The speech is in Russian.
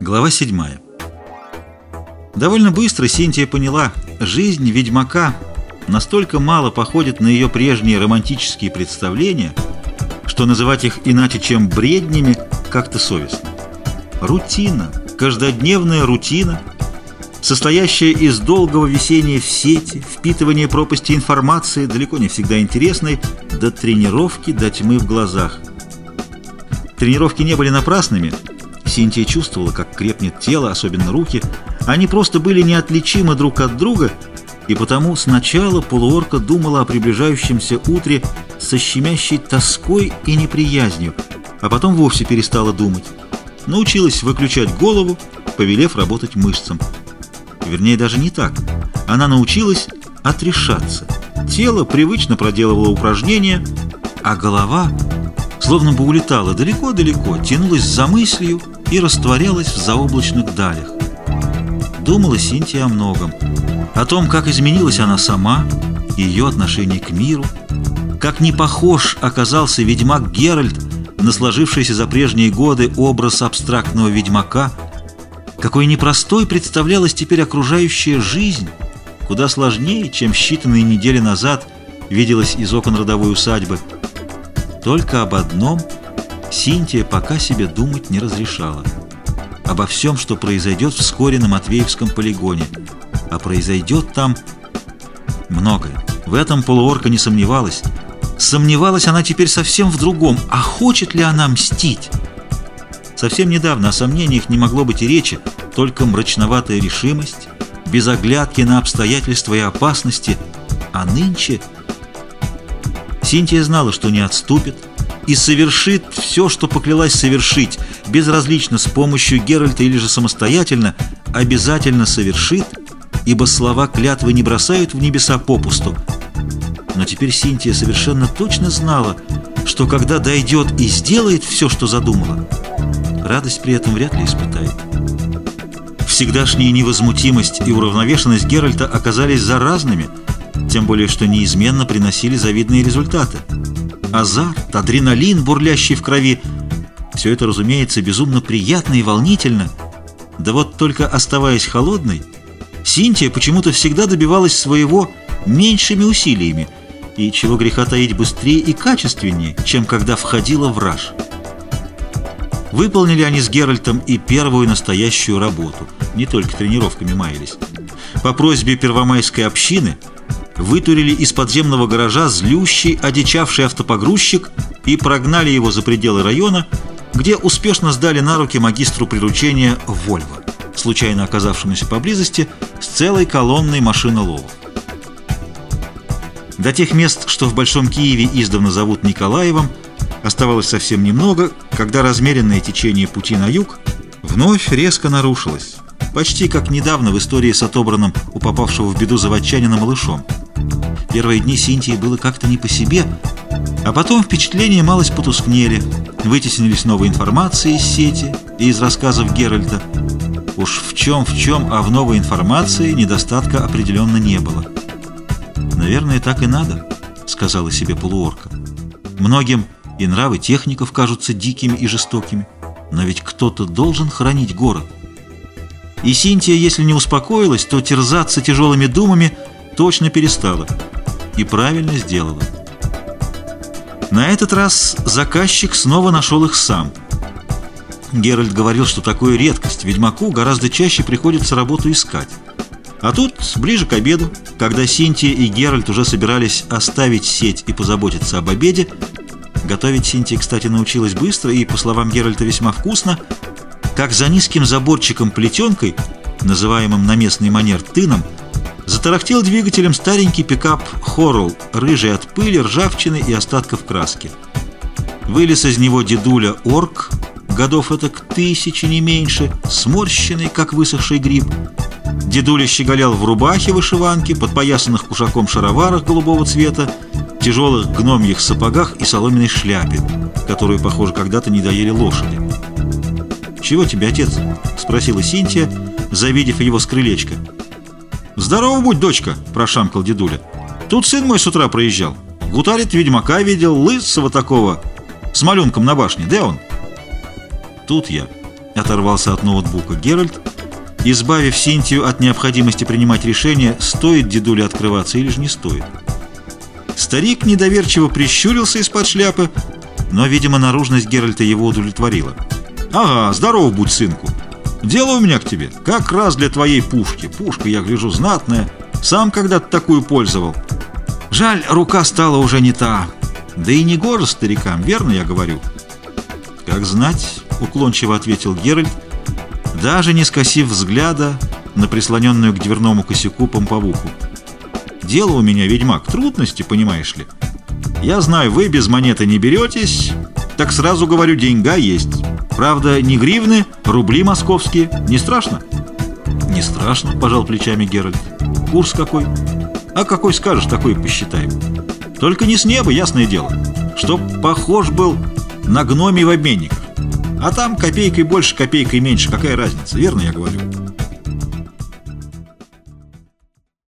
Глава 7. Довольно быстро Синтия поняла, жизнь ведьмака настолько мало походит на ее прежние романтические представления, что называть их иначе, чем бреднями, как-то совестно. Рутина, каждодневная рутина, состоящая из долгого висения в сети, впитывания пропасти информации, далеко не всегда интересной, до тренировки, до тьмы в глазах. Тренировки не были напрасными – Синтия чувствовала, как крепнет тело, особенно руки. Они просто были неотличимы друг от друга, и потому сначала полуорка думала о приближающемся утре со щемящей тоской и неприязнью, а потом вовсе перестала думать. Научилась выключать голову, повелев работать мышцам. Вернее, даже не так. Она научилась отрешаться. Тело привычно проделывало упражнения, а голова словно бы улетала далеко-далеко, тянулась за мыслью, и растворялась в заоблачных далях. Думала Синтия о многом. О том, как изменилась она сама, ее отношение к миру, как не похож оказался ведьмак Геральт на сложившийся за прежние годы образ абстрактного ведьмака, какой непростой представлялась теперь окружающая жизнь, куда сложнее, чем считанные недели назад виделась из окон родовой усадьбы. Только об одном – Синтия пока себе думать не разрешала. Обо всем, что произойдет вскоре на Матвеевском полигоне. А произойдет там многое. В этом полуорка не сомневалась. Сомневалась она теперь совсем в другом. А хочет ли она мстить? Совсем недавно о сомнениях не могло быть и речи, только мрачноватая решимость, без оглядки на обстоятельства и опасности. А нынче... Синтия знала, что не отступит, и совершит все, что поклялась совершить, безразлично с помощью Геральта или же самостоятельно, обязательно совершит, ибо слова клятвы не бросают в небеса попусту. Но теперь Синтия совершенно точно знала, что когда дойдет и сделает все, что задумала, радость при этом вряд ли испытает. Всегдашняя невозмутимость и уравновешенность Геральта оказались заразными, тем более что неизменно приносили завидные результаты азарт, адреналин, бурлящий в крови. Все это, разумеется, безумно приятно и волнительно. Да вот только оставаясь холодной, Синтия почему-то всегда добивалась своего меньшими усилиями и, чего греха таить, быстрее и качественнее, чем когда входила в раж. Выполнили они с Геральтом и первую настоящую работу, не только тренировками маялись. По просьбе первомайской общины – вытурили из подземного гаража злющий, одичавший автопогрузчик и прогнали его за пределы района, где успешно сдали на руки магистру приручения «Вольво», случайно оказавшемуся поблизости с целой колонной машиноловов. До тех мест, что в Большом Киеве издавна зовут Николаевым, оставалось совсем немного, когда размеренное течение пути на юг вновь резко нарушилось, почти как недавно в истории с отобранным у попавшего в беду заводчанина малышом. Первые дни Синтии было как-то не по себе, а потом впечатления малость потускнели, вытеснились новой информации из сети и из рассказов Геральта. Уж в чем в чем, а в новой информации недостатка определенно не было. «Наверное, так и надо», — сказала себе полуорка. «Многим и нравы техников кажутся дикими и жестокими, но ведь кто-то должен хранить город». И Синтия, если не успокоилась, то терзаться тяжелыми думами точно перестала и правильно сделала. На этот раз заказчик снова нашел их сам. Геральт говорил, что такое редкость, ведьмаку гораздо чаще приходится работу искать. А тут, ближе к обеду, когда Синтия и Геральт уже собирались оставить сеть и позаботиться об обеде, готовить Синтия, кстати, научилась быстро и, по словам Геральта, весьма вкусно, как за низким заборчиком плетенкой, называемым на местный манер тыном, Затарахтел двигателем старенький пикап «Хоррелл», рыжий от пыли, ржавчины и остатков краски. Вылез из него дедуля Орк, годов это к тысячи не меньше, сморщенный, как высохший гриб. Дедуля щеголял в рубахе вышиванке, подпоясанных кушаком шароварах голубого цвета, тяжелых гномьих сапогах и соломенной шляпе, которую, похоже, когда-то не доели лошади. «Чего тебе, отец?» — спросила Синтия, завидев его с крылечка. «Здорово будь, дочка!» – прошамкал дедуля. «Тут сын мой с утра проезжал. Гутарит ведьмака видел, лысого такого, с малюнком на башне. Где он?» «Тут я». оторвался от ноутбука Геральт, избавив Синтию от необходимости принимать решение, стоит дедуле открываться или же не стоит. Старик недоверчиво прищурился из-под шляпы, но, видимо, наружность Геральта его удовлетворила. «Ага, здоров будь, сынку. Дело у меня к тебе. Как раз для твоей пушки. Пушка, я гляжу, знатная. Сам когда-то такую пользовал. Жаль, рука стала уже не та. Да и не гоже старикам, верно я говорю?» «Как знать», — уклончиво ответил Геральт, даже не скосив взгляда на прислоненную к дверному косяку помповуху. «Дело у меня, ведьмак, трудности, понимаешь ли. Я знаю, вы без монеты не беретесь, так сразу говорю, деньга есть. Правда, не гривны, рубли московские. Не страшно?» «Не страшно», — пожал плечами Геральт. «Курс какой?» «А какой скажешь, такой посчитаем. Только не с неба, ясное дело. Чтоб похож был на гномий в обменниках. А там копейкой больше, копейкой меньше, какая разница, верно я говорю?»